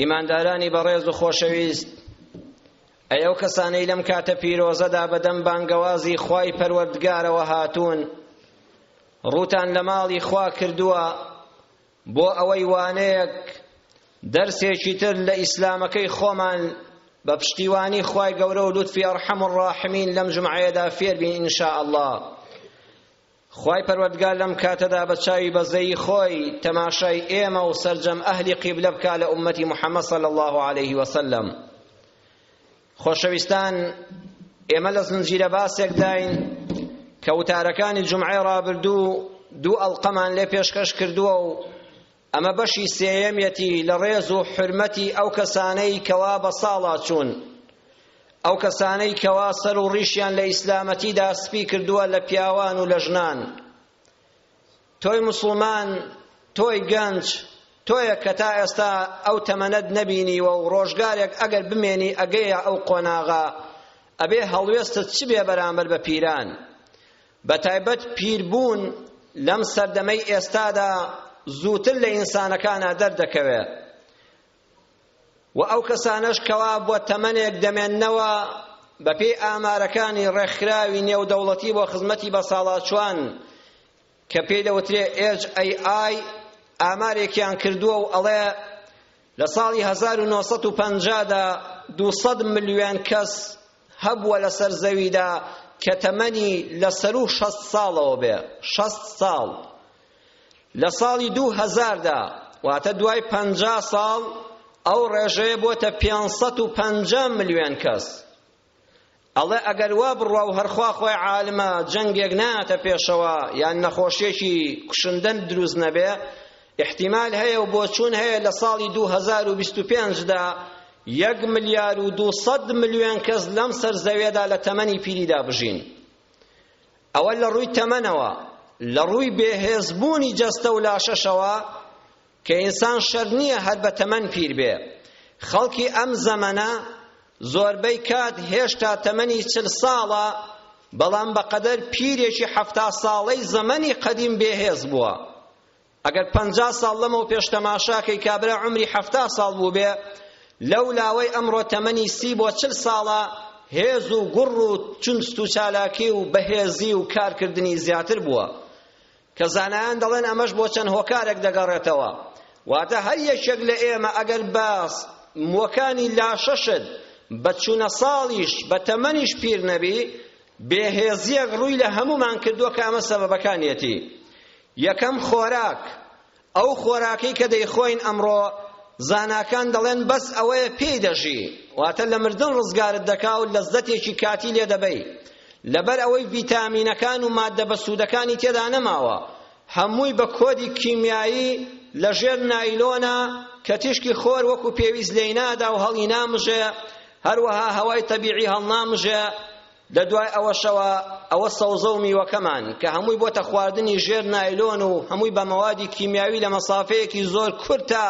ئیماندارانی بەڕێز و خۆشەویست ئەی ئەو کەسانەی لەم کاتە پیرۆزەدا بەدەم بانگەوازی خوای پەروەردگارەوە هاتوون ڕوتان لە ماڵی خوا کردووە بۆ ئەوەی وانەیەک دەرسێکی تر لە ئیسلامەکەی خۆمان بە پشتیوانی خوای گەورە و لوتفی ئەرحەم الراحمین لەم جمعەیەدا فێربین ان شاء الله خوای پەروەردگار لەم کاتەدا بە چاوی بەزەیی خۆی تەماشای ئێمە و سەرجەم ئەهلی قیبلە بکا لە ئوممەتی محەممەد صلی الله علیه وسلم خۆشەویستان ئێمە لە زنجیرە باسێکداین کە وتارەکانی جمعەی ڕابردوو دوو ئەڵقەمان لێ پێشکەش کردووە و ئەمە بەشی سێیەمیەتی لە ڕێز و حورمەتی ئەو کەسانەی کەوا بە ساڵا چوون ئەو کەسانەی کەوا سەر و ڕیشیان لە ئیسلامەتیدا سپی کردووە لە پیاوان و لە ژنان تۆی مسلمان تۆی گەنج تۆیە کە تا ئێستا ئەو تەمەنەت نەبینیوە و ڕۆژگارێک ئەگەر بمێنی ئەگەیە ئەو قۆناغە ئەبێ هەڵوێستت چ بێ بەرامبەر بە پیران بەتایبەت پیربوون لەم سەردەمەی ئێستادا زووتر لە ئینسانەکانا دەردەکەوێ و ئەو کەسانەش کەوا بۆ تەمەنێک دەمێننەوە بەپێی ئامارەکانی ڕێکخراوی نێودەوڵەتی بۆ خزمەتی بەساڵاچوان کە پێی دەوترێ ئێج ئەی ئای ئامارێکیان کردووە و ئەڵێ لە ساڵی هەزار و نۆ سەد و پەنجا دا دوو سەد ملیۆن کەس هەبووە لەسەر زەویدا کە تەمەنی لە سەروو شەست ساڵەوە بێ شەست ساڵ لە ساڵی دوو هەزاردا واتە دوای پەنجا ساڵ ئەو ڕێژەیە بۆتە پێنج سەد و پەنجا ملیۆن کەس ئەڵێ ئەگەر وا بڕوا و هەر خوا خۆی عالمە جەنگێک نایەتە پێشەوە یان نەخۆشیەکی کوشندەن دروست نەبێ احتمال هەیە و بۆچوون هەیە لە ساڵی 2025 دا یەک ملیار و دو سەد ملیۆن کەس لەم سەر زەوێدا لە تەمەنی پیریدا بژین ئەوە لە ڕووی تەمەنەوە لە ڕووی بێهێزبوونی جەستە و لاشەشەوە کە ئینسان شەرت نییە هەر بە تەمەن پیر بێ، خەڵکی ئەم زەمەنە زۆربەی کات هێشتا تەمەنی چل ساڵە، بەڵام بەقەدەر پیرێکی حەفتا ساڵەی زەمەنی قەدیم بێهێز بووە. ئەگەر پەنجا ساڵ لەمەو پێش تەماشا کەی کابرا عومری حەفتا ساڵ بووبێ، لەو لاوەی ئەمڕۆ تەمەنی سی بۆ چل ساڵە، هێز و گوڕ و چونست و چالاکی و بەهێزی و کارکردنی زیاتر بووە. کە زانایان دەڵێن ئەمەش بۆ چەند هۆکارێک دەگەڕێتەوە واتە هەر یەکێک لە ئێمە ئەگەر بە موەکانی لاشەشت بە چوونە ساڵیش بە تەمەنیش پیر نەبی بێهێزیەک ڕووی لە هەمومان کردووە کە ئەمە سەبەبەکانیەتی یەکەم خۆراک ئەو خۆراکەی کە دەیخۆین ئەمڕۆ زاناکان دەڵێن بەس ئەوەیە پێی دەژی، واتە لە مردن ڕزگارت دەکا و لەززەتێکی کاتی لێ دەبەی، لەبەر ئەوەی ڤیتامینەکان و ماددە بەسوودەکانی تێدا نەماوە، هەمووی بە کۆدی کیمیایی لەژێر نایلۆنە کە تیشکی خۆر وەکو پێویست لێی نادا و هەڵی نامژێ، هەروەها هەوای تەبیعی هەڵنامژێ، لە دوای ئەوەشەوە ئەوە سەوزە و میوەکەمان کە هەمووی بۆتە خواردنی ژێر نایلۆن و هەمووی بە مەوادی کیمیاوی لە مەسافەیەکی زۆر کورتە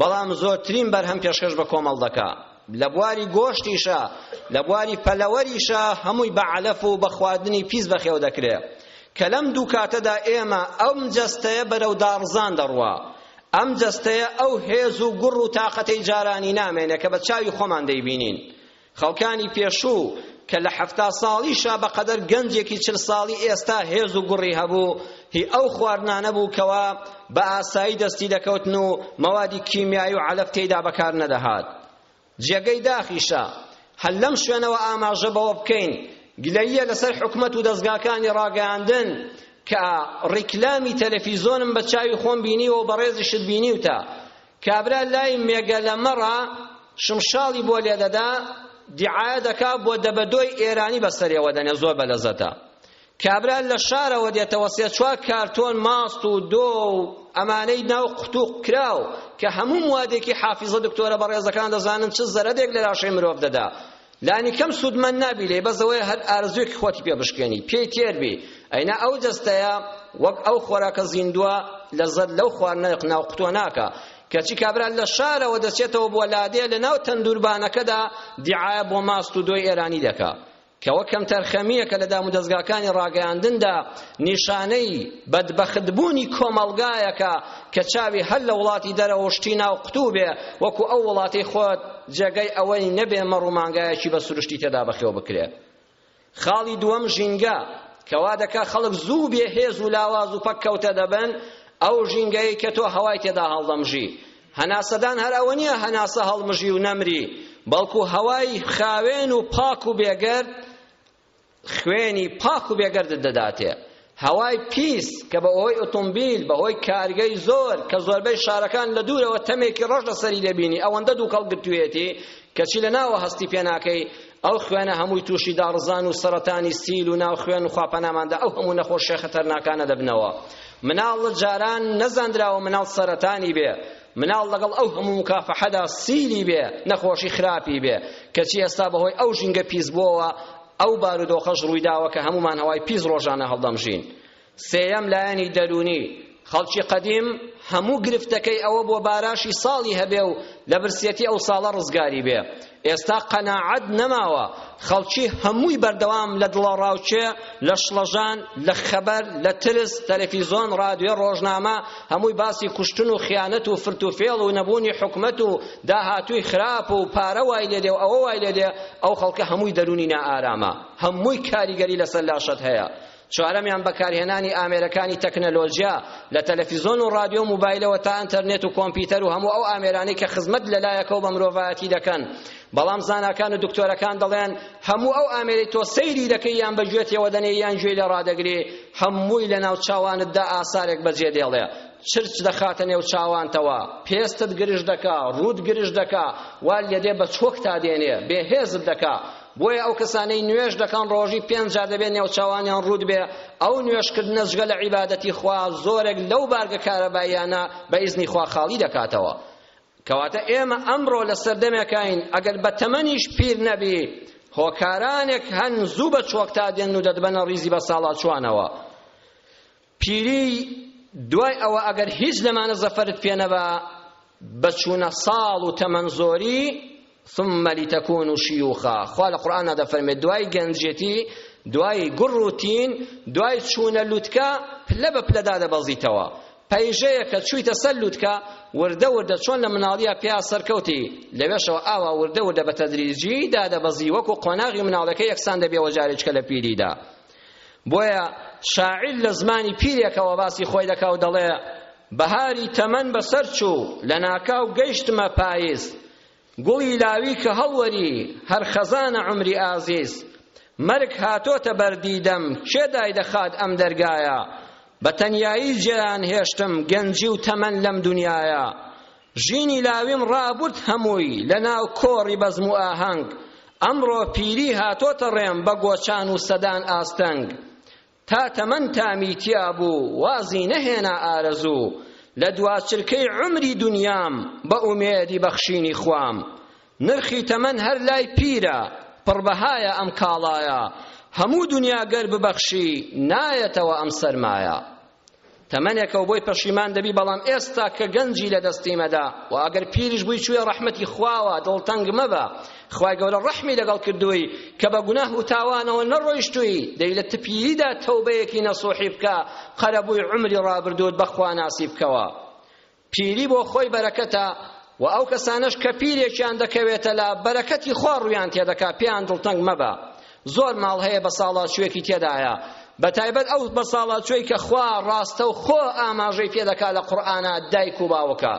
بەڵام زۆرترین بەرهەم پێشکەش بە کۆمەڵ دەکا لە بواری گۆشتیشە لە بواری پەلەوەریشە هەمووی بە عەلەف و بە خواردنی پیس بەخێو دەکرێ کە لەم دوو کاتەدا ئێمە ئەم جەستەیە بەرەو داڕزان دەڕوا ئەم جەستەیە ئەو هێز و گوڕ و تاقەتەی جارانی نامێنێ کە بە چاوی خۆمان دەیبینین خەڵکانی پێشوو کە لە حەفتا ساڵیشا بەقەدەر گەنجێکی چل ساڵی ئێستا هێز و گوڕی هەبوو هی ئەو خواردنانە بوو کەوا بە ئاسایی دەستی دەکەوتن و مەوادی کیمیایی و عەلەف تێیدا بەکار نەدەهات جێگەی داخیشە هەر لەم شوێنەوە ئاماژە بەوە بکەین گلەییە لەسەر حکومەت و دەستگاکانی ڕاگەیاندن کە ڕیکلامی تەلەفیزۆنم بە چاوی خۆم بینیوە و بەڕێزیشت بینیوتە کابرا لای مێگە لە مەڕا شمشاڵی بۆ لێ دەدا دیعایە دەکا بۆ دەبەدۆی ئێرانی بەسەرێەوە دەنێ زۆر بە لەزەتە کابرا لە شارەوە دێتەوە سێ چوار کارتۆن ماست و دۆ و ئەمانەی ناو قوتوق کراو کە هەموو موادێکی حافیزە دکتۆرە بەڕێزەکان دەزانن چ زەرەدێک لە لاشەی مرۆڤ دەدا لانیکەم سوودمەند نابی لێی بەس ئەوەیە هەر ئارەزوویەکی خۆتی پێ بشکێنی پێی تێر بی ئەینا ئەو جەستەیە وەک ئەو خۆراکە زیندووە لەزەت لەو خواردنە ناو قوتوە ناکا کەچی کابرا لە شارەوە دەچێتەوە بۆ لادێ لە ناو تەندوربانەکەدا دیعایە بۆ ماست و دۆی ئێرانی دەکا کەوە کەمتەرخەمییەکە لە دامودەزگاکانی ڕاگەیاندندا نیشانەی بەدبەختبوونی کۆمەڵگایەکە کە چاوی هەر لە وڵاتی دەرەوە شتی ناو قوتوو بێ وەکو ئەو وڵاتەی خۆت جێگەی ئەوەی نەبێ مەڕ و مانگایەکی بە سروشتی تێدا بەخێو بکرێ خاڵی دووەم ژینگە کەوا دەکا خەڵک زوو بێ هێز و لاواز و پەککەوتە دەبن ئەو ژینگەیە کە تۆ هەوای تێدا هەڵدەمژی هەناسەدان هەر ئەوە نییە هەناسە هەڵمژی و نەمری بەڵکو هەوای خاوێن و پاک و بێگەرد خوێنی پاک و بێگەردت دەداتێ هەوای پیس کە بە هۆی ئۆتۆمبیل بە هۆی کارگەی زۆر کە زۆربەی شارەکان لە دوورەوە تەمێکی ڕەش لەسەری دەبینی ئەوەندە دوو کەڵ گرتوویەتی کەچی لە ناوە هەستی پێ ناکەی ئەو خوێنە هەمووی تووشی داڕزان و سەرەتانی سیل و ناو خوێن و خواپەناماندا ئەو هەموو نەخۆشیە خەتەرناکانە دەبنەوە مناڵ جاران نەزاندراوە مناڵ سەرەتانی بێ مناڵ لەگەڵ ئەو هەموو مکافەحەدا سیلی بێ نەخۆشی خراپی بێ کەچی ئێستا بەهۆی ئەو ژینگە پیسبووەوە ئەو بارودۆخەش ڕوویداوە کە هەمومان هەوای پیس ڕۆژانە هەڵدەمژین سێیەم لایەنی دەروونی خەڵکی قەدیم هەموو گرفتەکەی ئەوە بۆ باراشی ساڵی هەبێ و لە برسیەتی ئەو ساڵە ڕزگاری بێ ئێستا قەناعەت نەماوە خەڵکی هەمووی بەردەوام لە دڵەڕاوکێ لە شڵەژان لە خەبەر لە ترس تەلەفیزۆن ڕادیۆ ڕۆژنامە هەمووی باسی کوشتن و خیانەت و فرت و فێڵ و نەبوونی حکومەت و داهاتووی خراپ و پارە وای لێدێ و ئەوە وای لێدێ ئەو خەڵکە هەمووی دەروونی نائارامە هەمووی کاریگەری لەسەر لاشەت هەیە چوارەمیان بەکارهێنانی ئامێرەکانی تەکنەلۆژیا لە تەلەفیزۆن و ڕادیۆ و موبایلەوە تا ئەنتەرنێت و کۆمپیوتەر و هەموو ئەو ئامێرانەی کە خزمەت لەلایەکەوە بە مرۆڤایەتی دەکەن بەڵام زاناکان و دکتۆرەکان دەڵێن هەموو ئەو ئامێرەی تۆ سەیری دەکەی یان بە گوێتەوە دەنێ یان گوێی لە ڕادەگرێ هەمووی لە ناو چاوانتدا ئاسارێک بەجێ دێڵێ چرچ دەخاتە نێو چاوانتەوە پێستت گرژ دەکا ڕووت گرژ دەکا وا لێدێ بە چۆک تا دێنێ بێهێزت دەکا بۆیە ئەو کەسانەی نوێژ دەکەن ڕۆژی پێنج جار دەبێت نێوچاوانیان ڕوود بێ ئەو نوێژکردنە جگە لە عیبادەتی خوا زۆرێک لەو بارگە کارەباییانە بە ئیزنی خوا خاڵی دەکاتەوە کەواتە ئێمە ئەمڕۆ لە سەردەمێکاین ئەگەر بە تەمەنیش پیر نەبی هۆکارانێک هەن زوو بە چۆکتا دێن و دەتبەنە ڕیزی بە ساڵاچوانەوە پیری دوای ئەوە ئەگەر هیچ لەمانە زەفەرت پێ نەبا بە چوونە ساڵ و تەمەن زۆری ثم لتكونوا شيوخا خوا لە قورئانە دەفەرمێت دوای گەنجێتی دوای گوڕ و تین دوای چوونە لوتکە پلە بە پلەدا دەبەزیتەوە پەیژەیە کە چوویتە سەر لوتکە وردە وردە چۆن لە مناڵیە پیا سەرکەوتی لەوێشەوە ئاوا وردە وردە بە تەدریجی دادەبەزی وەکو قۆناغی مناڵەکە یەکسان دەبێەوە جارێکە لە پیریدا بۆیە شاعیر لە زمانی پیرێکەوە باسی خۆی دەکا و دەڵێ بەهاری تەمەن بەسەر چوو لە ناکاو گەیشتمە پاییز گوڵی لاوی کە هەڵوەری هەر خەزانە عمری ئازیز مەرگ هاتۆتە بەردیدەم کێ دای دەخات ئەم دەرگایە بە تەنیایی جێیان هێشتم گەنجی و تەمەن لەم دنیایە ژینی لاوین ڕابورد هەمووی لە ناو کۆڕی بەزم و ئاهەنگ، ئەمڕۆ پیری هاتۆتە ڕێم بە گۆچان و سەدان ئاستەنگ. تا تەمەن تامی تیا بوو وازی نەهێنا ئارەزوو، لە دوا چرکەی عومری دونیام بە ئومێدی بەخشینی خوام. نرخی تەمەن هەر لای پیرە پڕ بەهایە ئەم کاڵایە، هەموو دونیا گەر ببەخشی نایەتەوە ئەم سەرمایە. تەمەنێکەو بۆی پەشیمان دەبی بەڵام ئێستا کە گەنجی لە دەستی مەدا و ئەگەر پیریش بووی چوویە ڕەحمەتی خواوە دڵتەنگ مەبە خوای گەورە ڕەحمی لەگەڵ کردووی کە بە گوناه و تاوانەوە نەڕۆیشتووی دەی لە تپیریدا تەوبەیەکی نەسوحی بکە قەرەبووی عومری ڕابردووت بەخوا ناسی بکەوە پیری بۆ خۆی بەرەکەتە و ئەو کەسانەش کە پیرێکیان دەکەوێتە لا بەرەکەتی خوا ڕوویان تێدەکا پێیان دڵتەنگ مەبە زۆر ماڵ هەیە بە ساڵاچوێکی تێدایە بە تایبەت ئەو بە ساڵاچوێی کە خوا ڕاستە و خۆ ئاماژەی پێ دەکا لە قورئانا دایک و باوکە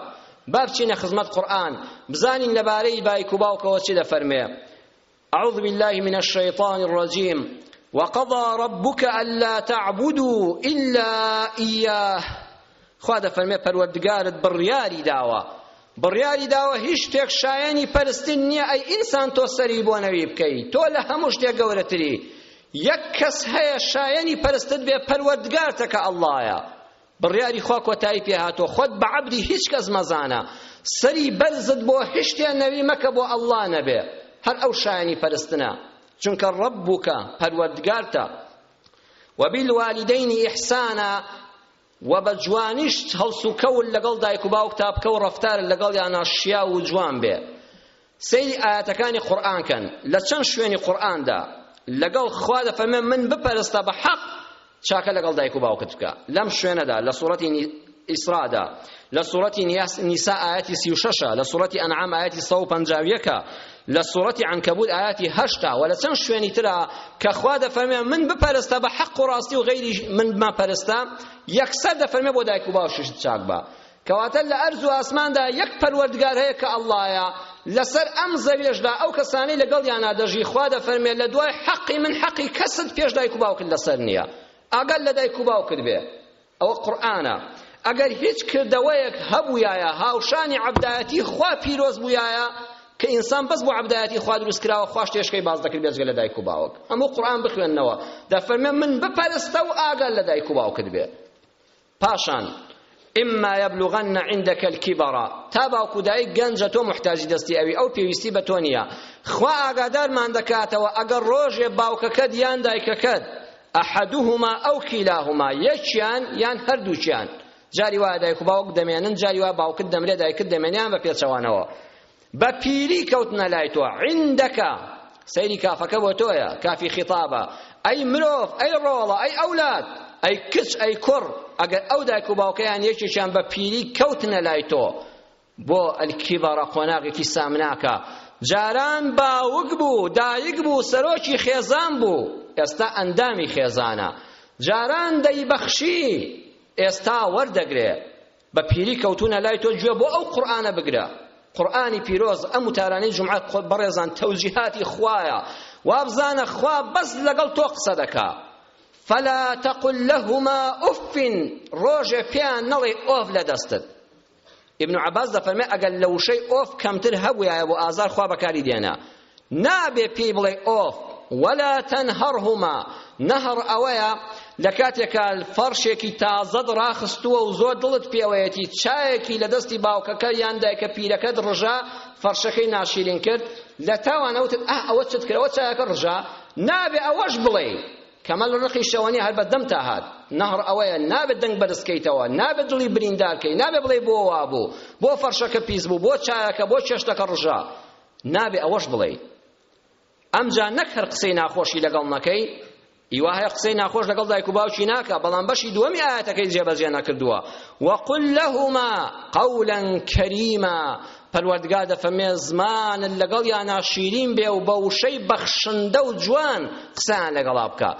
با بچینە خزمەت قورئان بزانین لەبارەی بایک و باوکەوە چی دەفەرمێ اعوذ باللە من الشیطان الرجیم وقضى ربك الا تعبدوا الا اياه خوا دەفەرمێ پەروەردگارت بڕیاری داوە بڕیاری داوە هیچ شتێک شایەنی پەرستن نییە ئەی ئینسان تۆ سەری بۆ نەوی بکەی تۆ لە هەموو شتێک گەورەتری یەک کەس هەیە شایەنی پەرستت بێ پەروەردگارتە کە ئەڵڵایە بڕیاری خوا کۆتایی پێ هاتووە خۆت بە عەبدی هیچ کەس مەزانە سەری بەرزت بۆ هشتێ نەوی مەکە بۆ ئەڵڵا نەبێ هەر ئەو شایەنی پەرستنە چونکە ڕەبوکە پەروەردگارتە وبالوالدین ئیحسانا و بە جوانیش هەڵسوکەول لەگەڵ دایک و باوکتا بکە و ڕەفتار لەگەڵیانا شیاو و جوان بێ سەیری ئایەتەکانی قورئان کەن لە چەند شوێنی قورئاندا لەگەڵ خوا دەفەرمێ من بپەرستە بە حەق چاکە لەگەڵ دایک و باوکت بکە لەم شوێنەدا لە سوڕەتی ئیسرادا لە سوڕەتی نیسا ئاەتی سی و شەشە لە سوڕەتی ئەنعام ئاەتی سە و پەنجاویەکە لە سوڕەتی عنکەبوت ئاەتی هەشتا و لە چەند شوێنی ترا کە خوا دەفەرمێ من بپەرستە بە حەق و ڕاستی و غەیری من مەپەرستە یەکسەر دەفەرمێ بۆ دایک و باوشت چاک بە کەواتە لە ئەرز و ئاسماندا یەک پەروەردگار هەیە کە ئەڵڵایە لەسەر ئەم زەویەشدا ئەو کەسانەی لەگەڵیانا دەژی خوا دەفەرمێ لە دوای حەقی من حەقی کەست پێش دایک و باوکت لەسەر نییە ئەگەر لە دایک و باوکت بێ ئەوە قورئانە ئەگەر هیچ کردەوەیەک هەبوویایە هاوشانی عەبدایەتی خوا پیرۆز بوویایە کە ئینسان بەس بۆ عەبدایەتی خوا دروست کراوە خوش تێشکەی باز دەکرد بێجگە لە دایک و باوک هەموو قورئان بخوێنەوە دەفەرمێ من بپەرستە و ئاگەر لە دایک و باوکت بێ پاشان، اما یبلغن عندک الکبر، تا باوک و دایک گەنجە تۆ موحتاجی دەستی ئەوی ئەو پێویستی بە تۆ نییە، خوا ئاگادارمان دەکاتەوە ئەگەر ڕۆژێ باوکەکەت یان دایکەکەت احدهما او کلاهما یەکیان یان هەردووکیان جاری وایە دایک و باوک دەمێنن جاری وایە باوکت دەمرێ دایکت دەمێنێ یان بە پێچەوانەوە بە پیری کەوتنە لای تۆ عندەکە سەیری کافەکە بۆ تۆیە کافی خیتابە ئەی مرۆڤ ئەی ڕۆڵە ئەی ئەولاد ئەی کچ ئەی کوڕ ئەگەر ئەو دایک و باوکەیان یەکێکیان بە پیری کەوتنە لای تۆ بۆ ئەلکیبەڕە قۆناغێکی سامناکە جاران باوک بوو دایک بوو سەرۆکی خێزان بوو ئێستا ئەندامی خێزانە جاران دەیبەخشی ئێستا وەردەگرێ بە پیری کەوتونە لای تۆ گوێ بۆ ئەو قورئانە بگرە قورئانی پیرۆز ئەم وتارانەی جومعە بەڕێزان تەوجیهاتی خوایە وابزانە خوا بەس لەگەڵ تۆ قسە دەکا فلا تقل لهما اف ڕۆژێ پێیان نەڵێ ئۆف لە دەستت ابن عباس دەفەرمێ ئەگەر لە وشەی ئۆف کەمتر هەبووایە بۆ ئازار خوا بەکاری دێنا نابێ پێی بڵێی ئۆف ولا تنهرهما نهر ئەوەیە لە کاتێکا فەرشێکی تازەت ڕاخستووە و زۆر دڵت پێوەیەتی چایەکی لە دەستی باوکەکە یان دایکە پیرەکەت ڕژا فەرشەکەی ناشیرین کرد لە تاوانە وتت ئە ئەوە چت کرد ئەوە چایەکە ڕژا نابێ ئەوەش بڵێ کەمە لە ڕقی شەوەنی هەر بەدەم تا هات نەهڕ ئەوەیە نابێت دەنگ بەرزکەیتەوە نابێت دڵی بریندارکەی نابێ بڵێ بۆ وابوو بۆ فەرشەکە پیس بوو بۆ چایەکە بۆ چێشتەکە ڕژا نابێ ئەوەش بڵێی ئەمجا نەک هەر قسەی ناخۆشی لەگەڵ نەکەی ئیوا هەیە قسەی ناخۆش لەگەڵ دایک و باوکی ناکە بەڵام بەشی دووەمی ئاەتەکەی جێبەجێ نەکردووە وەقل لەهما قەولا کەریما پەروەردگا دەفەرمێ زمانت لەگەڵ یا ناشیرین بێ و بە وشەی بەخشندە و جوان قسەیان لەگەڵا بکە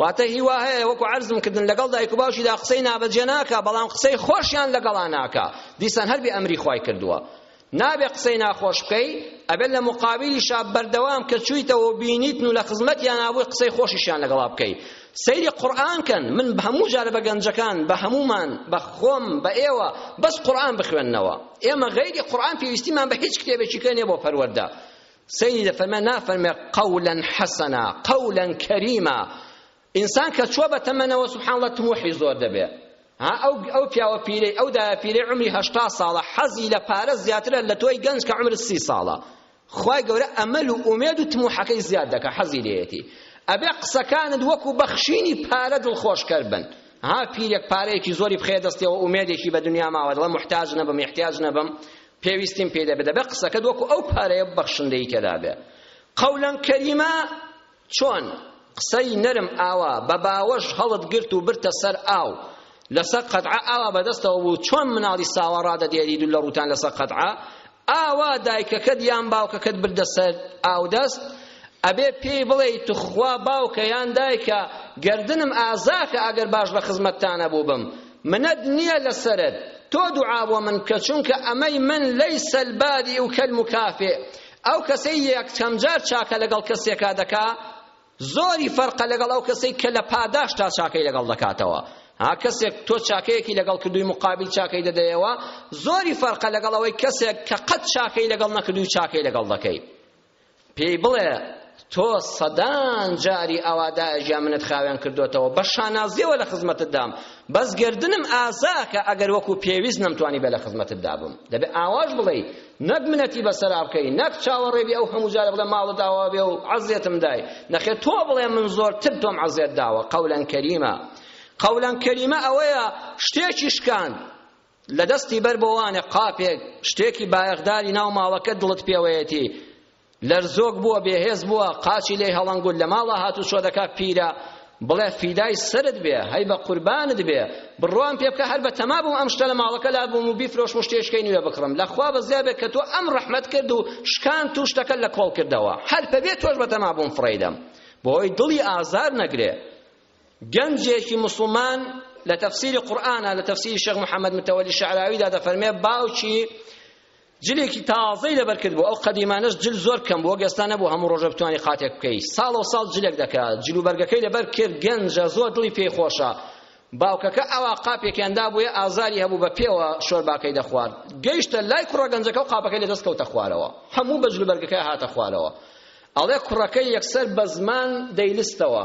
واتە هیوا هەیە وەکو عەرزم کردن لەگەڵ دایک و باوکیدا قسەی نابەجێ ناکە بەڵام قسەی خۆشیان لەگەڵا ناکە دیسان هەر بێ ئەمری خوای کردووە نابێ قسەی ناخۆش بکەی ئەبێ لە مقابلیشا بەردەوام کە چوویتەوە و بینیتن و لە خزمەتیان نابووی قسەی خۆشیشیان لەگەڵا بکەی سەیری قورئان کەن من هەموو جارە بە گەنجەکان بە هەمومان بە خۆم بە ئێوە بەس قورئان بخوێننەوە ئێمە غەیری قورئان پێویستیمان بە هیچ کتێبێکی کە نیە بۆ پەروەردە سەیری دەفەرمێ نافەرمێ قەولا حەسەنا قەولا کەریما ئینسان کە چوە بە تەمەنەوە سبحان اللە تموحی زۆر دەبێ ها ئەو ئەو پیاوە پیرەی ئەو دایە پیرەی عمری هەشتا ساڵە حەزی لە پارە زیاترە لە تۆی گەنج کە عمرت سی ساڵە خوای گەورە ئەمەل و ئومێد و تموحەکەی زیاد دەکە حەزی لێیەتی ئەبێ قسەکانت وەکو بەخشینی پارە دڵخۆشکەر بن ها پیرێک پارەیەکی زۆری بخەیە دەستیەوە ئومێدێکی بە دنیا ماوە دەڵێ محتاج نەبم احتیاج نەبم پێویستیم پێ دەبێت دەبێت قسەکەت وەکو ئەو پارەیە بەخشندەی تێدا بێ قەولەن کەریمە چۆن قسەی نەرم ئاوا بە باوەش هەڵت گرت و برتە سەر ئاو لەسەر قەدعە ئاوا بەدەستەوە بوو چۆن مناڵی ساوا ڕادەدێری دوو لە ڕووتان لەسەر قەدعە ئاوا دایکەکەت یان باوکەکەت بردە سەر ئاودەست ئەبێ پێی بڵێ تخوا باوکە یان دایکە گردنم ئازاکە ئەگەر باش لە خزمەتتانە بووبم منەت نییە لەسەرت تۆ دوعا بۆ من کە چونکە ئەمەی من لەیسە البادی و کەلمکافێ ئەو کەسەی یەکەم جار چاکە لەگەڵ کەسێکا دەکا زۆری فەرقە لەگەڵ ئەو کەسەی کە لە پاداش تا چاکەی لەگەڵ دەکاتەوە ها کەسێک تۆ چاکەیەکی لەگەڵ کردووی مقابل چاکەی دەدەیەوە زۆری فەرقە لەگەڵ ئەوەی کەسێک کە قەت چاکەی لەگەڵ نەکردووی چاکەی لەگەڵ دەکەی پێی بڵێ تۆ سەدان جاری ئاوادایە ژیان منت خاوێن کردوتەوە بە شانازیەوە لە خزمەتتدام بەس گردنم ئازاکە ئەگەر وەکو پێویست نەمتوانی بە لە خزمەتتدا بم دەبێ ئاواش بڵێ نەک منەتی بەسەرا بکەی نەک چاوەڕێبی ئەو هەموو جارە بڵێ ماڵت ئاوا بێ و عەزێتم دای نەخێ تۆ بڵێ من زۆر تر تۆم عەزێت داوە قەولەن کەریمە قەولەن کەریمە ئەوەیە شتێکی شکاند لە دەستی بەر بۆوانێ قاپێک شتێکی بایەخداری ناو ماڵەکە دڵت پێوەیەتی لەرزۆک بووە بێهێز بووە قاچی لێی هەڵەنگوت لە ماڵە هاتوو چۆ دەکا پیرە بڵێ فیدای سەرت بێ هەی بە قوربانت بێ بڕوام پێ بکە هەر بە تەما بووم ئەم شتە لە ماڵەکە لا بووم و بیفرۆشم و شتێشکەی نوێ بکڕم لە خوا بەزیا بێ کە تۆ ئەم ڕەحمەت کرد و شکان تو شتەکە لە کۆڵ کردەوە هەر پەبێ تۆش بە تەما بووم فڕەیدەم بۆی دڵی ئازار نەگرێ گەنجێکی مسلمان لە تەفسیری قورئانە لە تەفسیری شێخ محەممەد متەوەلی شەعراویدا دەفەرمێ باوکی جلێکی تازەی لەبەر کردبوو ئەو قەدیمانەش جل زۆر کەم بوو وەک ئێستا نەبوو هەموو ڕۆژە بتوانی قاتێک بکەی ساڵەوە ساڵ جلێک دەکا جل و بەرگەکەی لەبەر کرد گەنجە زۆر دڵی پێی خۆشە باوکەکە ئەوا قاپێکیان دابووە ئازاری هەبوو بە پێوە شۆرباکەی دەخوارد گەیشتە لای کوڕە گەنجەکە و قاپەکەی لە دەست کەوتە خوارەوە هەموو بە جل و بەرگەکەی هاتە خوارەوە ئەڵێ کوڕەکەی یەکسەر بە زمان دەیلستەوە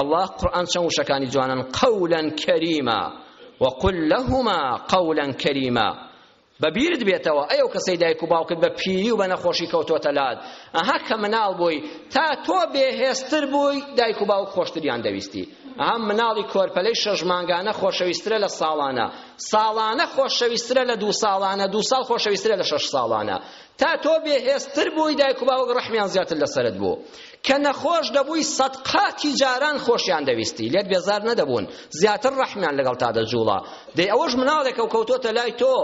اللە قورئان چەند وشەکانی جوانن قولا کریما وقل لهما قولا کریما بە بیرت بێتەوە ئەی ئەو کەسەی دایک و باوکت بە پیری و بە نەخۆشی کەوتۆتە لات ئەها کە مناڵ بووی تا تۆ بێهێزتر بووی دایک و باوک خۆشتریان دەویستی ئەها مناڵی کۆرپەلەی شەش مانگانە خۆشەویسترە لە ساڵانە ساڵانە خۆشەویسترە لە دوو ساڵانە دوو ساڵ خۆشەویسترە لە شەش ساڵانە تا تۆ بێهێزتر بووی دایک و باوک ڕەحمیان زیاتر لەسەرت بوو کە نەخۆش دەبووی سەد قاتی جاران خۆشیان دەویستی لێت بێزار نەدەبوون زیاتر ڕەحمیان لەگەڵ تا دەجووڵا دەی ئەوەش مناڵێکە و کەوتۆتە لای تۆ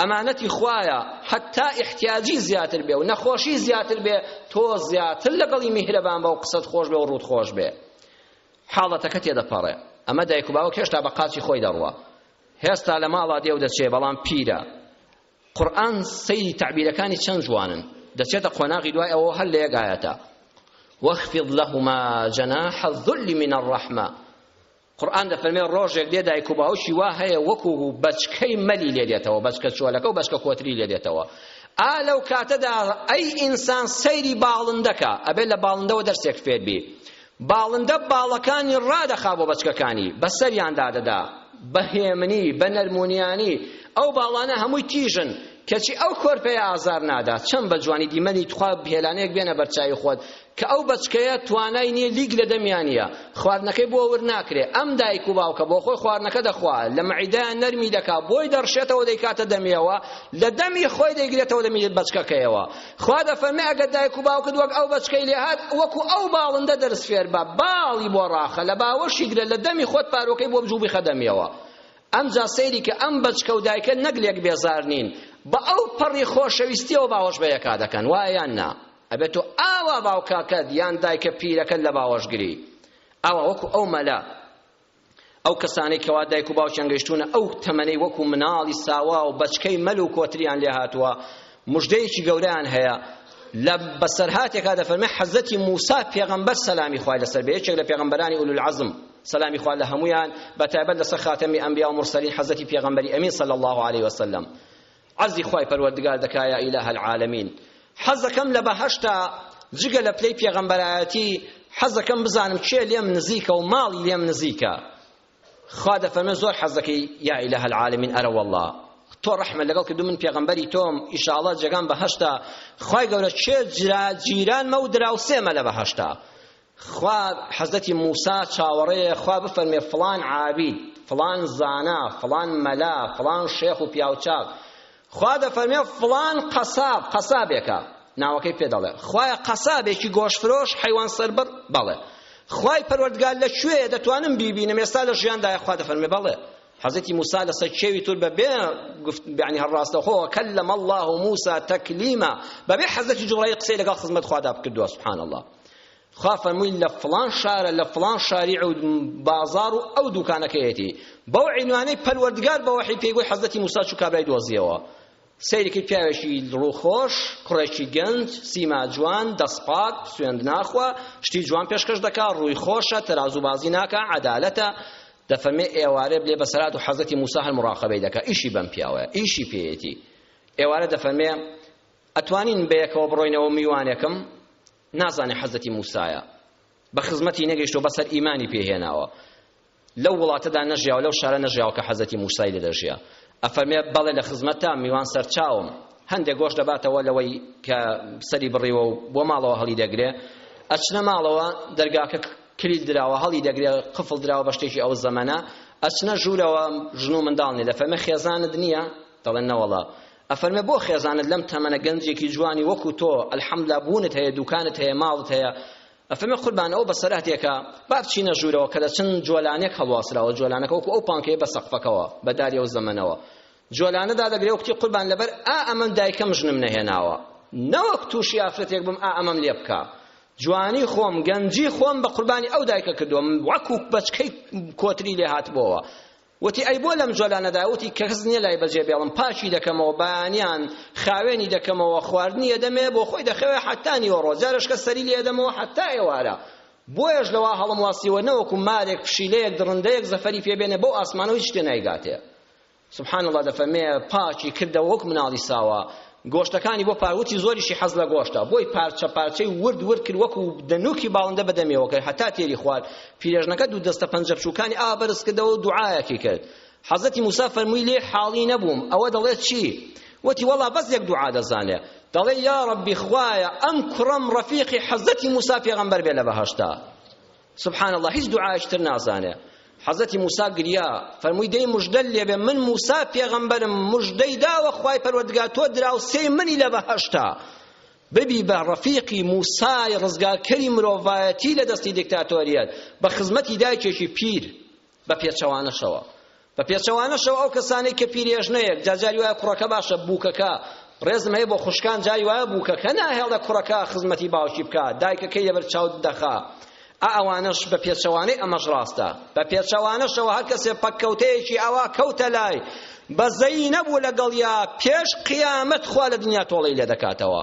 ئەمانەتی خوایە حتا احتیاجی زیاتر بێ و نەخۆشی زیاتر بێ تۆ زیاتر لەگەڵی میهرەبان بە و قسەت خۆش بێ و ڕووت خۆش بێ حاڵەتەکە تێدەپەڕێ ئەمە دایک و باوک هێشتا بە قاچی خۆی دەڕوە هێستا لە ماڵا دێو دەچێ بەڵام پیرە قورئان سەیری تەعبیرەکانی چەند جوانن دەچێتە قۆناغی دوای ئەوە هەر لە یەک ئایەتە واخفض لهما جناح الذل من الرحمة قورئان دەفەرمێ ڕۆژێک لێ دایک و باوکی وا هەیە وەکو بەچکەی مەلی لێ دێتەوە بەچکە چۆلەکە و بەچکە کۆتری لێ دێتەوە ئا لەو کاتەدا ئەی ئینسان سەیری باڵندەکە ئەبێت لە باڵندەوە دەرسێک فێر بی باڵندە باڵەکانی ڕادەخا بۆ بەچکەکانی، بەسەریاندا دەدا، بە هێمنی، بە نەرمونیانی، ئەو باڵانە هەمووی تیژن، کەچی ئەو کۆرپەیە ئازار نادا، چەند بە جوانی دیمەنی تخوا هێلانەیەک بێنە بەرچاوی خۆت، کە ئەو بەچکەیە توانای نیە لیک لە دەمیا نیە، خواردنەکەی بۆ ورد ناکرێ، ئەم دایک و باوکە بۆخۆی خواردنەکە دەخوا، لە مەعیدەیا نەرمی دەکا، بۆی دەڕشێتەوە دەیکاتە دەمیەوە، لە دەمی خۆی دەیگرێتەوە دەمی بەچکەکەیەوە. خوا دەفەرمێ ئەگەر دایک و باوکت وەک ئەو بەچکەی لێهات وەکو ئەو باڵندە دەرس فێر بە باڵی بۆ ڕاخە لە باوەشی گرە لە دەمی خۆت پارۆکەی بۆ بجوو بخە دەمیەوە ئەمجا سەیری کە ئەم بەچکە و دایکە نەک لێک بێزار نین بە ئەو پەڕی خۆشەویستیەوە باوەش بە یەکا دەکەن وایان نا ئەبێت تۆ ئاوا باوکاکەت یان دایکە پیرەکەت لە باوەشگری ئاوا وەکو ئەو مەلا ئەو کەسانەی کەوا دایک و باوکیان گەیشتوونە ئەو تەمەنەی وەکو مناڵی ساوا و بەچکەی مەل و کۆتریان لێ هاتووە مژدەیەکی گەورەیان هەیە لە بەسەرهاتێکا دەفەرمێ حەزەتی موسا پێغەمبەر سەلامی خوای لەسەر بێ یەکێک لە پێغەمبەرانی ئولو العزم سەلامی خوا لە هەمویان بە تایبەت لەسەر خاتەمی ئەنبیا و مرسلین حەزەتی پێغەمبەری ئەمین صلی الله علیه وسلم عەرزی خوای پەروەردگار دەکا یا ئیلاه العالمین حەزەکەم لە بەهەشتا جگە لە پلەی پێغەمبەرایەتی حەزەکەم بزانم کێ لێم نزیکە و ماڵی لێم نزیکە خوا دەفەرمێ زۆر حەز دەکەی یا ئیلاه العالمین ئەرە والله تۆ ڕەحمە لەگەڵ کردو من پێغەمبەری تۆم ئیشاڵڵا جێگام بەهەشتا خوای گەورە چێ جیرانمە و دراوسێمە لە بەهەشتا خوا حەزرەتی موسا چاوەڕێیە خوا بفەرموێ فڵان عابید فڵان زانا فڵان مەلا فڵان شێخ و پیاوچاک خوا دەفەرموێ فڵان قەساب قەسابێکە ناوەکەی پێ دەڵێ خوایە قەسابێکی گۆشفرۆش حەیوان سەربڕ بەڵێ خوای پەروەردگار لە کوێیە دەتوانم بیبینم ئێستا لە ژیاندایە خوا دەفەرموێ بەڵێ حەزرەتی موسا لەسەر کێوی تور بەبێ گفت یعنی هەر ڕاستەخۆ کەلەم اللە موسا تەکلیما بەبێ حەزرەتی جوبرائیل قسەی لەگەڵ خزمەت خوادا بکردووە سبحان اللە خوا فەرمووی لە فڵان شارە لە فڵان شاری و بازار و ئەو دوکانەکەیەتی بەو عینوانەی پەروەردگار بە وەحی پێی گوت حەزرەتی موسا چوو کابرای دۆزیەوە سەیرکەی پیاوێکی ڕووخۆش، کوڕێکی گەنج، سیما جوان، دەست پاک، سوێند ناخوا، شتی جوان پێشکەش دەکا، ڕووی خۆشە، تەرازوو بازی ناکا، عەدالەتە، دەفەرمێ ئێوارێ بلێ بە سەلات و حەزرەتی موسا هەر مڕاقەبەی دەکا، ئیشی بەم پیاوەیە، ئیشی پێیەتی. ئێوارێ دەفەرمێ ئەتوانین بەیەکەوە بڕۆینەوە میوانێکم؟ نازانێ حەزرەتی موسایە. بە خزمەتی نەگەیشتووە بەس هەر ئیمانی پێ هێناوە. لەو وڵاتەدا نەژیاوە لەو شارە نەژیاوە کە حەزرەتی موسای لێ دەژیا ئەفەرمێ بەڵێ لە خزمەتتام میوان سەرچاوم هەندێک گۆش دەباتەوە لەوەی کە سەری بڕیوە و بۆ ماڵەوە هەڵی دەگرێ ئەچنە ماڵەوە دەرگاکە کلیل دراوە هەڵی دەگرێ قفڵ دراوە بە شتێکی ئەو زەمەنە ئەچنە ژوورەوە ژن و منداڵ نیە دەفەرمێ خێزانت نییە دەڵێن نەوەڵا ئەفەرمێ بۆ خێزانت لەم تەمەنە گەنجێکی جوانی وەکو تۆ ئەلحەمدلا بوونت هەیە دوکانت هەیە ماڵت هەیە ئەفەرمێ قوربان ئەوە بەسەرهەتێکە با بچینە ژوورەوە کە دەچن جۆلانێک هەڵواسراوە جۆلانەکە وەکو ئەو پانکەیە بە سەقفەکەوە بە داری ئەو زەمەنەوە جۆلانە دادەگرێ وکتی قوربان لەبەر ئا ئەمەم دایکەم ژنم نەهێناوە نەوەک تووشی ئافرەتێک بم ئا ئەمەم لێ بکا جوانی خۆم گەنجی خۆم بە قوربانی ئەو دایکە کردووە وەکو بەچکەی کۆتری لێ هاتبۆوە وتی ئەی بۆ لەم جۆلانەدا وتی کەس نیە لای بەجێ بێڵم پاکی دەکەمەوە بانیان خاوێنی دەکەمەوە خواردنی ئەدەمێ بۆ خۆی دەخەوێ حەتا نیوەڕۆ جارش کە سەری لێ ئەدەمەوە حەتا ئێوارە بۆیەش لەوا هەڵم واسیوە نەوەکو مارێک پشیلەیەک دڕندەیەک زەفەری پێ بێنێ بەو ئاسمانەوە هیچ شتێ نایگاتێ سبحان الله دەفەرمێ پاکی کردەوە وەک مناڵی ساوا گۆشتەکانی بۆ پاروتی زۆریشی حەز لە گۆشتە بۆی پارچە پارچەی ورد ورد کرد وەکو دەنوکی باڵندە بەدەمیەوە کرد هەتا تێری خوارد پیرێژنەکە دوو دەستە پەنجە بچووکانی ئاوا بەرز کردەوە و دوعایەکی کرد حەزەتی موسا فەرمووی لێ حاڵی نەبووم ئەوە دەڵێت چی وتی وەڵا بەس یەک دوعا دەزانێ دەڵێ یا ڕەبی خوایە ئەم کوڕەم ڕەفیقی حەزەتی موسا پێغەمبەر بێ لە بەهەشتا سبحان اللە هیچ دوعایش تر نازانێ حەزەتی موسا گریا فەرمووی دەی مژدەل لێبێ من موسا پێغەمبەرم مژدەی داوە خوای پەروەردگا تۆ دراوسێی منی لە بەهەشتا ببی بە ڕەفیقی موسای ڕزگارکەری مرۆڤایەتی لە دەستی دیکتاتۆریەت بە خزمەتی دایکێکی پیر بە پێچەوانەشەوە بە پێچەوانەشەوە ئەو کەسانەی کە پیرێژنەیەک جا جاری وایە کوڕەکە باشە بووکەکە ڕێزم هەیە بۆ خوشکان جاری وایە بووکەکە ناهێڵە کوڕەکە خزمەتی باوکی بکا دایکەکەی لەبەر چاو دەخا ئا ئەوانەش بە پێچەوانەی ئەمەش ڕاستە بە پێچەوانەشەوە هەر کەسێ پەککەوتەیەکی ئەوە کەوتە لای بەزەیی نەبوو لەگەڵیا پێش قیامەت خوا لە دنیا تۆڵەی لێ دەکاتەوە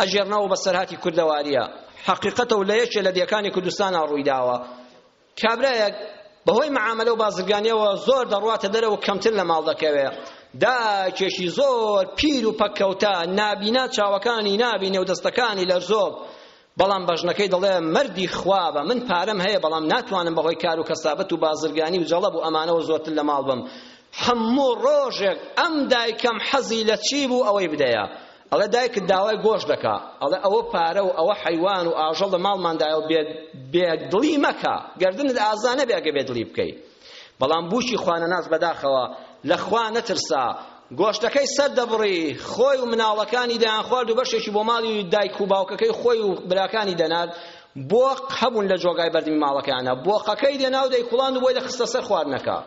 ئەگێڕنەوە و بەسەرهاتی کوردەوارییە حەقیقەتە و لە یەکێ لە دێکانی کوردستانا ڕوویداوە کابرایەک بەهۆی معاملە و بازرگانیەوە زۆر دەڕواتە دەرەوە و کەمتر لە ماڵ دەکەوێ داکێشی زۆر پیر و پەککەوتە نابینا چاوەکانی نابینێ و دەستەکانی لەرزۆب بەڵام بەژنەکەی دەڵێ مردی خوابە من پارەم هەیە بەڵام ناتوانم بەهۆی کار و کەسابەت و بازرگانی و جەڵەب و ئەمانەوە زۆرتر لە ماڵ بم هەموو ڕۆژێک ئەم دایکەم حەزی لە چی بوو ئەوەی بدەیە ئەڵێ دایکت داوای گۆشت دەکا ئەڵێ ئەوە پارە و ئەوە حەیوان و ئاژەڵ لە ماڵماندایە و بێدڵی مەکە گەردنت ئازا نەبێ ئەگە بێدڵی بکەی بەڵام بووکی خوانەناس بەداخەوە لە خوا نەترسا گۆشتەکەی سەر دەبڕی خۆی و مناڵەکانی دەیان خوارد و بەشێکی بۆ ماڵی دایک و باوکەکەی خۆی و براکانی دەنارد بۆق هەبوون لە جۆگای بەردمی ماڵەکەیانە بۆقەکەی دێناو دەیکوڵاند و بۆی دەخستە سەر خواردنەکە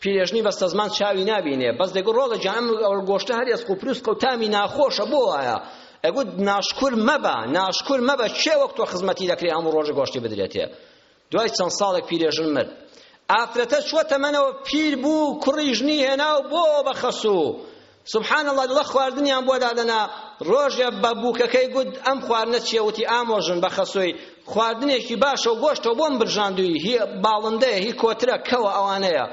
پیرێژنی بەستەزمان چاوی نابینێ بەس دەگو ڕۆڵە جان ئەم گۆشتە هەر ئێسق و پروسقە و تامی ناخۆشە بۆ وایە ئەگوت ناشکور مەبە ناشکور مەبە چێ وەک تۆ خزمەتی دەکرێ هەموو ڕۆژە گۆشتی بدرێتێ دوای چەند ساڵێک پیرێژن مرد ئافرەتە چوە تەمەنەوە پیر بوو کوڕی ژنی هێنا و بۆ بە خەسوو سبحان اللە دڵە خواردنیان بۆ دادەنا ڕۆژێ بە بووکەکەی گوت ئەم خواردنە چیە وتی ئامۆژن بە خەسۆی خواردنێکی باشە و گۆشتەوە بۆم برژاندووی هی باڵندەیە هی کۆترە کەوە ئەوانەیە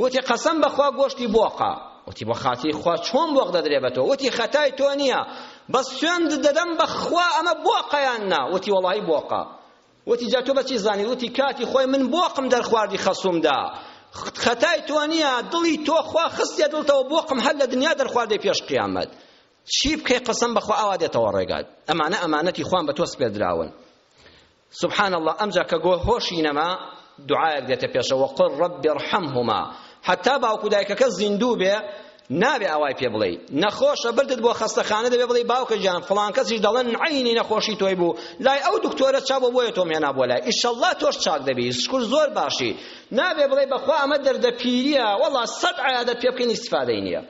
وتی قەسەم بەخوا گۆشتی بۆقە وتی بۆ خاتی خوا چۆن بۆق دەدرێ بە تۆ وتی خەتای تۆ نییە بەس سوێند دەدەم بەخوا ئەمە بۆقەیان نا وتی وەڵی بۆقە وتی جا تۆ بەچی زانیت وتی کاتی خۆی من بۆقم دەرخواردی خەسوم دا خەتای تۆ نییە دڵی تۆ خوا خستیە دڵتەوە بۆقم هەر لە دنیا دەرخواردەی پێش قیامەت چی بکەی قەسەم بەخوا ئاوا دێتەوە ڕێگات ئەمانە ئەمانەتی خوان بە تۆ سپێردراون سبحان الله ئەمجا کە گۆ هۆشی نەما دوعایەک دێتە پێشەوە قل رب ارحمهما حتا باوکو دایکەکە زیندوو بێ نابێ ئاوای پێ بڵێی نەخۆشە بردت بۆ خەستەخانە دەبێ بڵێی باوکە گیان فڵان کەسیش دەڵێن عینی نەخۆشی تۆی بوو لای ئەو دکتۆرە چا بۆ بۆیە تۆم هێنا بۆ لای ئیشەڵڵا تۆش چاک دەبی شکر زۆر باشی نابێ بڵێی بەخوا ئەمە دەردە پیریە وەڵا سەد عیادەت پێ بکەین ئیستفادەی نییە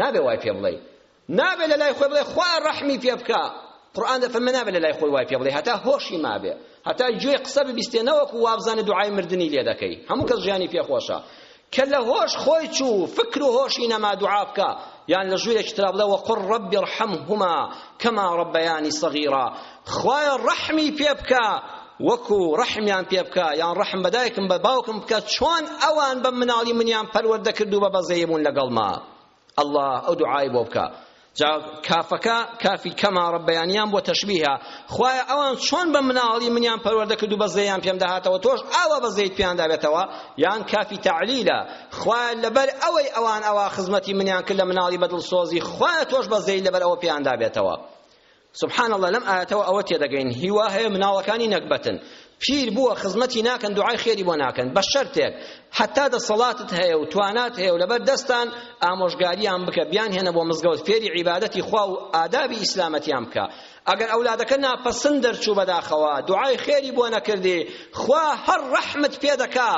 نابێ وای پێ بڵێی نابێ لە لای خۆی بڵێ خوا ڕەحمی پێ بکە قورآن دەفەرمێ نابێ لە لای خۆی وای پێ بڵێ هەتا هۆشی مابێ هەتا گوێی قسە ببیستێ نەوەکو وابزانێ دوعای مردنی لێ دەکەی هەموو کەس ژیانی پێ خۆشە کە لە هۆش خۆی چوو و فکر و هۆشی نەما دوعا بکا، یان لە ژوورێکی ترا بڵێ وەقل رب ارحمهما کما ربیانی صغیرا خوایە رەحمی پێ بکە وەکو رەحمیان پێ بکە یان رەحم بە دایکم بە باوکم بکە چۆن ئەوان بە مناڵی منیان پەروەردە کرد و بە بەزەیی بوون لەگەڵما اللە ئەو دوعای بۆ بکە جا کافەکە کافی کەما ڕەبەیانیان بۆ تەشبیهە خوایە ئەوان چۆن بە مناڵی منیان پەروەردە کرد و بەزەیان پێم دەهاتەوە تۆش ئاوا بەزەیت پێیان دابێتەوە یان کافی تەعلیلە خوایە لەبەر ئەوەی ئەوان ئەوا خزمەتی منیان کرد لە مناڵی بەدڵسۆزی خوایە تۆش بەزەی لەبەر ئەوە پێیان دابێتەوە سبحان اللە لەم ئایەتەوە ئەوە تێدەگەین هیوا هەیە مناڵەکانی نەگبەتن پیر بووە خزمەتی ناکەن دوعای خێری بۆ ناکەن بە شەرتێک حتا دەسەڵاتت هەیە و توانات هەیە و لەبەر دەستان ئامۆژگاریان بکە بیان هێنە بۆ مزگەوت فێری عیبادەتی خوا و ئادابی ئیسلامەتیان بکە ئەگەر ئەولادەکە ناپەسند دەرچوو بەداخەوە دوعای خێری بۆ نەکردی خوا هەر ڕەحمت پێ دەکا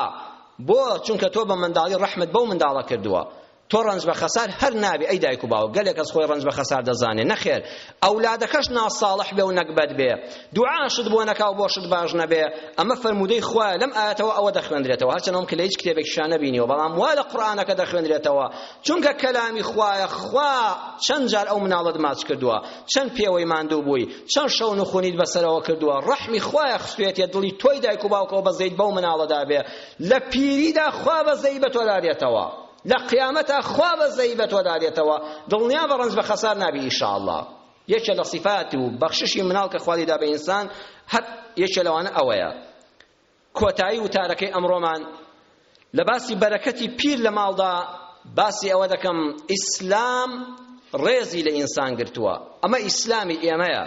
بۆ چونکە تۆ بە منداڵی ڕەحمت بەو منداڵە کردووە تۆ ڕەنج بە خەسار هەر نابێ ئەی دایک و باوک گەلێک کەس خۆی ڕەنج بە خەسار دەزانێ نەخێر ئەولادەکەش ناساڵح بێ و نەگبەت بێ دوعاشت بۆ نەکا و بۆشت باش نەبێ ئەمە فەرموودەی خوایە لەم ئایەتەوە ئەوە دەخوێندرێتەوە هەرچەند ئەوم کە لە هیچ کتێبێکیشا نەبینیوە بەڵام وا لە قورئانەکە دەخوێندرێتەوە چونکە کەلامی خوایە خوا چەند جار ئەو مناڵت ماچ کردووە چەند پێوەی ماندوو بووی چەند شەو نوخونیت بەسەرەوە کردووە ڕەحمی خوایە خستوێتێ دڵی تۆی دایک و باوکەوە بەزەیت بەو مناڵەدا بێ لە پیریدا خوا بەزەیی بە تۆدا دێتەوە لە قیامەتا خوا بەزەیی بە تۆدا دێتەوە دڵنیابە ڕەنج بە خەسار نابی ئیشاڵڵا یەکێ لە صفات و بەخششی مناڵ کە خوادی دا بە ئینسان هەر یەکێ لەوانە ئەوەیە کۆتایی وتارەکەی ئەمڕۆمان لە باسی بەرەکەتی پیر لە ماڵدا باسی ئەوە دەکەم ئیسلام ڕێزی لە ئینسان گرتووە ئەمە ئیسلامی ئێمەیە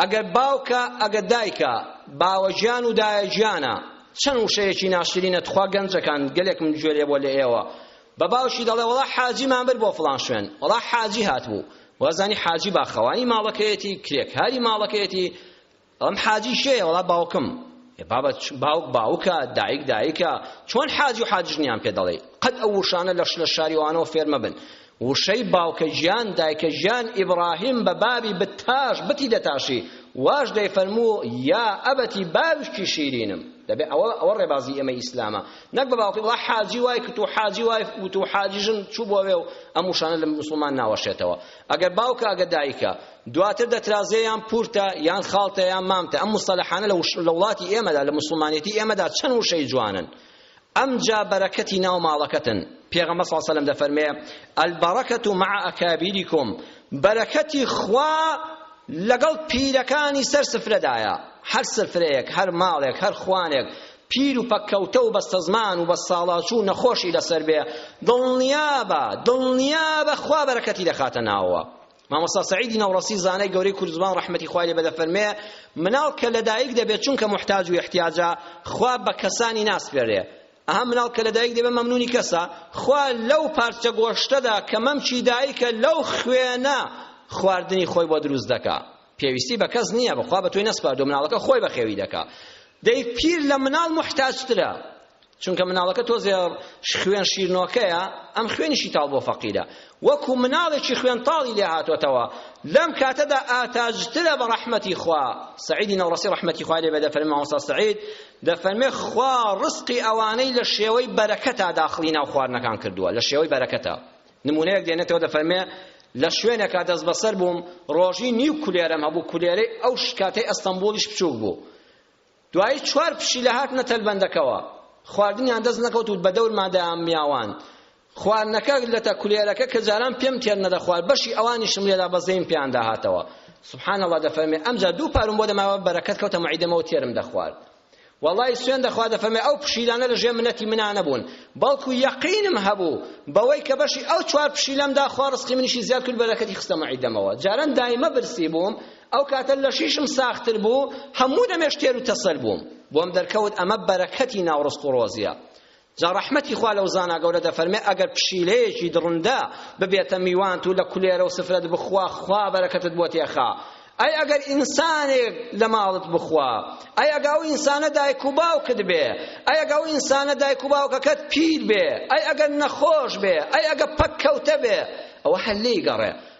ئەگەر باوکە ئەگە دایکە باوە گیان و دایە گیانە چەند وشەیەکی ناشرینە تخوا گەنجەکان گەلێک من گوێ لێ بۆ لە ئێوە بە باوکی دەڵێ وەڵا حاجیمان برد بۆ فڵان شوێن وەڵا حاجی هاتبوو وازانی حاجی باخەوانی ماڵەکەیەتی کرێکاری ماڵەکەیەتی ئەم حاجی شەیە وەڵا باوکم بابە باوک باوکە دایک دایکە چۆن حاجی و حاجژنیان پێ دەڵێ قەت ئەو وشانە لەش لە شاریوانەوە فێرمە بن وشەی باوکە گیان دایکە گیان ئیبڕاهیم بە بابی بتاش بتی دەتاشی واش دەیفەرموو یا ئەبەتی باوکی شیرینم دەبێ ئەوە ئەوە ڕێبازی ئێمە ئیسلامە نەک بە باوکی بڵا حاجی وای کت و حاجی وای وت و حاجی ژن چوو بۆ وێ و ئەم وشانە لە مسلمان ناوەشێتەوە ئەگەر باوکە ئەگە دایکە دواتر دەترازێ یان پورتە یان خاڵتە یان مامتە ئەم مستەلەحانە لە وڵاتی ئێمەدا لە مسلمانێتی ئێمەدا چەند وشەی جوانن ئەمجا بەرەکەتی ناو ماڵەکەتن، پێغەمبەر صلی اللە علیە و سلم دەفەرمێ، البرکة مع اکابرکم، بەرەکەتی خوا لەگەڵ پیرەکانی سەر سفرەدایە، هەر سفرەیەک، هەر ماڵێک، هەر خوانێک، پیر و پەککەوتە و بەستەزمان و بەساڵاچوو و نەخۆشی لەسەر بێ، دڵنیابە، دڵنیابە خوا بەرەکەتی دەخاتە ناوەوە. مامۆستا سەعیدی نەوڕەسی زانای گەورەی کوردزمان ڕەحمەتی خوای لێ بێت دەفەرمێ مناڵ کە لەدایک دەبێت چونکە محتاج و احتیاجە خوا بە کەسانی ناسپێرێ ئەها مناڵ کە لەدایک دەبێت مەمنونی کەسە خوا لەو پارچە گۆشتەدا کە مەمکی دایکە لەو خوێنە خواردنی خۆی بۆ دروست دەکا پێویستی بە کەس نییە بەخوا بە تۆی نەسپاردو مناڵەکە خۆی بەخێوی دەکا دەی پیر لە مناڵ محتاجترە چونکە مناڵەکە تۆزێ خوێن شیرنۆکەیە ئەم خوێنیشی تاڵ بۆ فەقیرە وەکو مناڵێکی خوێن تاڵی لێ هاتوەتەوە لەم کاتەدا ئاتاجترە بە ڕەحمەتی خوا سعیدی نەوڕەسی ڕەحمەتی خوا لێ بێ دەفەرمێ مامۆستا سعید دەفەرمێ خوا ڕزقی ئەوانەی لە شێوەی بەرەکەتا داخڵی ناو خواردنەکان کردووە لە شێوەی بەرەکەتا نمونەیەک دێنێتەوە دەفەرمێ لە شوێنێکا دەست بەسەر بووم ڕۆژی نیو کولێرەم هەبوو کولێرەی ئەو شکاتەی ئەستەمبوڵیش بچووک بوو دوایی چوار پشیلە هاتنە تەلبەندەکەوە، خواردنیان دەست نەکەوت و بەدەورما دەیانمیاواند. خواردنەکە لەتە کولێرەکە کە جاران پێم تێر نەدەخوارد، بەشی ئەوانیشم لێدا بە زەین پێیان داهاتەوە. سبحان اللە دەفەرمێ، ئەمجا دوو پارم بۆ دەماوە، بەرەکەت کەوتە مەعیدەمەوە تێرم دەخوارد. وەڵڵای سوێندە خوا دەفەرمێ ئەو پشیلانە لە ژێر منەتی منا نەبوون، بەڵکو یەقینم هەبوو بەوەی کە بەشی ئەو چوار پشیلەم دا، خوا ڕزقی منیشی زیاد کرد و بەرەکەتی خستە مەعیدەمەوە. جاران دایمە برسی بووم، ئەو کاتە لەشیشم ساختر بوو هەموو دەمێش تێر و تەسەل بووم بۆم دەرکەوت ئەمە بەرەکەتی ناو ڕسق و ڕۆزیە جا ڕەحمەتی خوا لەو زانا گەورە دەفەرمێ ئەگەر پشیلەیەکی دڕندە ببێتە میوانت و لە کولێرە و سفرەت بخوا خوا بەرەکەتت بۆ تێخا ئەی ئەگەر ئینسانێک لە ماڵت بخوا ئەی ئەگە ئەو ئینسانە دایک و باوکت بێ ئەی ئەگە ئەو ئینسانە دایک و باوکەکەت پیر بێ ئەی ئەگەر نەخۆش بێ ئەی ئەگە پەک کەوتە بێ ئەوە هەلێی گەڕێ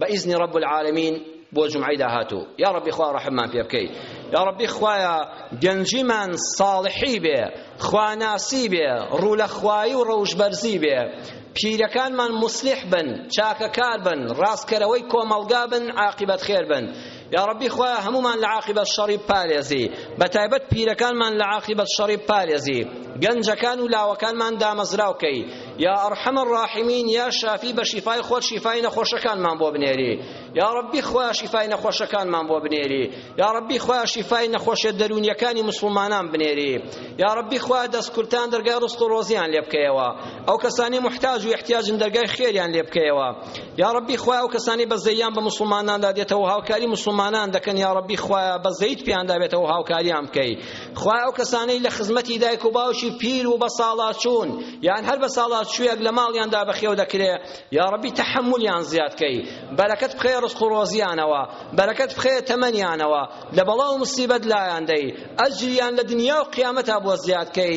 بە ئیزنی رب العالمین بۆ جومعەی داهاتوو یا ربی خوا رەحممان پێ بکەی یا ربی خوایە گەنجیمان صاڵحی بێ خواناسی بێ ڕوو لە خوایی و ڕەوشبەرزی بێ پیرەکانمان مسلح بن چاکەکار بن ڕاستکەرەوەی کۆمەڵگا بن عاقبەت خێر بن یاڕەبی خوایە هەموومان لە عاقبەت شەڕی بپارێزی بەتایبەت پیرەکانمان لە عاقبەت شەڕی بپارێزی گەنجەکان و لاوەکانمان دامەزراو کەی یا ئەرحەم الراحمین یا شافی بە شیفای خۆت شیفای نەخۆشەکانمان بۆ بنێری یا ڕەبی خوا شیفای نەخۆشەکانمان بۆ بنێری یا ڕەبی خوا شیفای نەخۆشە دەروونیەکانی مسلمانان بنێری یا ڕەبی خوا دەستکورتان دەرگای ڕزق و ڕۆزیان لێ بکەیەوە ئەو کەسانی محتاج و احتیاجن دەرگای خێریان لێ بکەیەوە یاڕەبی خوایە ئەو کەسانەی بەزەییان بە موسڵماناندا دێتەوە هاوکاری موسڵمانان دەکەن یاڕەبی خوایە بەزەیت پێیاندا بێتەوە هاوکاریان بکەی خوای ئەو کەسانەی لە خزمەتی دایک و باوکی پیر و بەساڵاچوون یان هەر بەساڵاچوویەک لە ماڵیاندا بەخێو دەکرێ یاڕەبی تەحەمولیان زیاد کەی بەرەکەت بخەیە ڕزق و ڕۆزیانەوە بەرەکەت بخەیە تەمەنیانەوە لە بەڵا و مسیبەت لایان دەی ئەجریان لە دنیا و قیامەتا بۆ زیاد کەی